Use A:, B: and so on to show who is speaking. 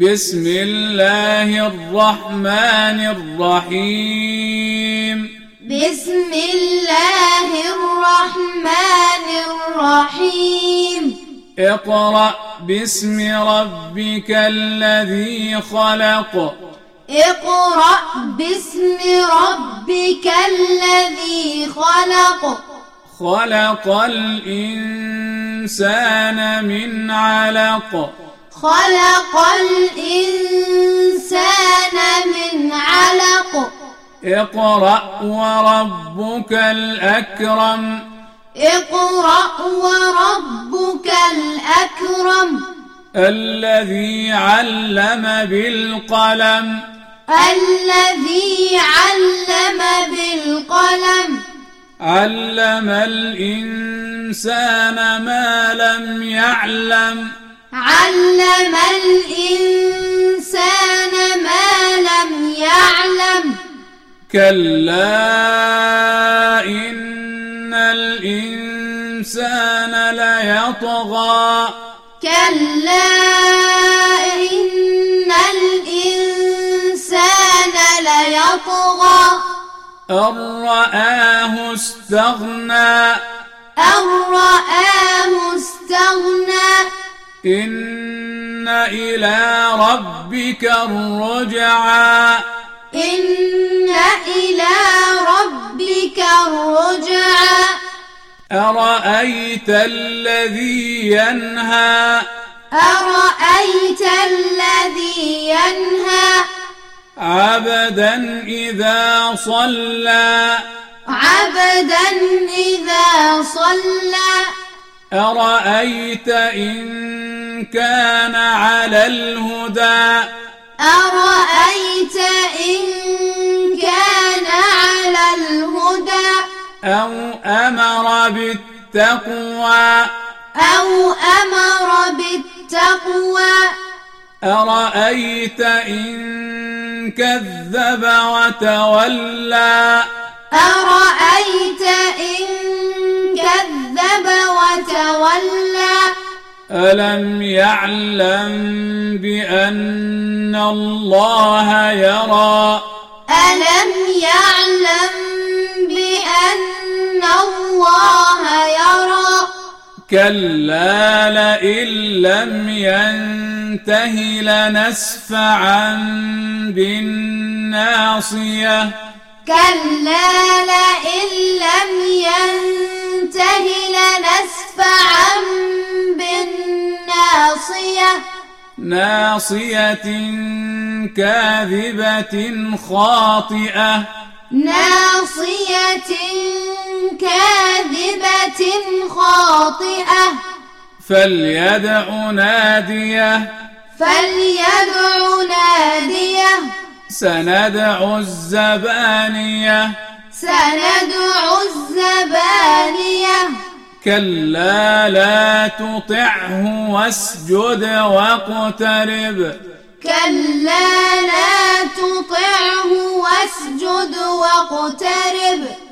A: بسم الله الرحمن الرحيم.
B: بسم الله الرحمن الرحيم.
A: اقرأ باسم ربك الذي خلق.
B: اقرأ باسم ربك الذي خلق.
A: خلق الإنسان من علق.
B: خلق الإنسان من علق.
A: اقرأ وربك الأكرم.
B: اقرأ وربك الأكرم.
A: الذي علم بالقلم.
B: الذي علم بالقلم.
A: علم الإنسان ما لم يعلم.
B: علم الإنسان ما لم يعلم.
A: كلا إن الإنسان ليطغى.
B: كلا إن الإنسان ليطغى.
A: أن رآه استغنى.
B: أن رآه استغنى.
A: إن إلى ربك الرجعى
B: إن إلى ربك الرجعى
A: أرأيت الذي ينهى؟
B: أرأيت الذي ينهى؟
A: عبدا إذا صلى.
B: عبدا إذا صلى.
A: أرأيت إن كان على الهدى.
B: أرأيت إن كان على الهدى؟
A: أو أمر بالتقوى.
B: أو أمر بالتقوى؟
A: أرأيت إن كذب وتولى.
B: أرأيت إن
A: ألم يعلم بأن الله يرى
B: ألم يعلم بأن الله يرى
A: كلا لئن لم ينته لنسفعا بالناصية
B: كلا لئن لم ينته بالناصية
A: ناصية كاذبة خاطئة.
B: ناصية كاذبة خاطئة.
A: فليدع نادية.
B: فليدع نادية.
A: سندع الزبانية.
B: سندع الزبانية.
A: كلا لا تطعه واسجد واقترب.
B: كلا لا تطعه واسجد واقترب.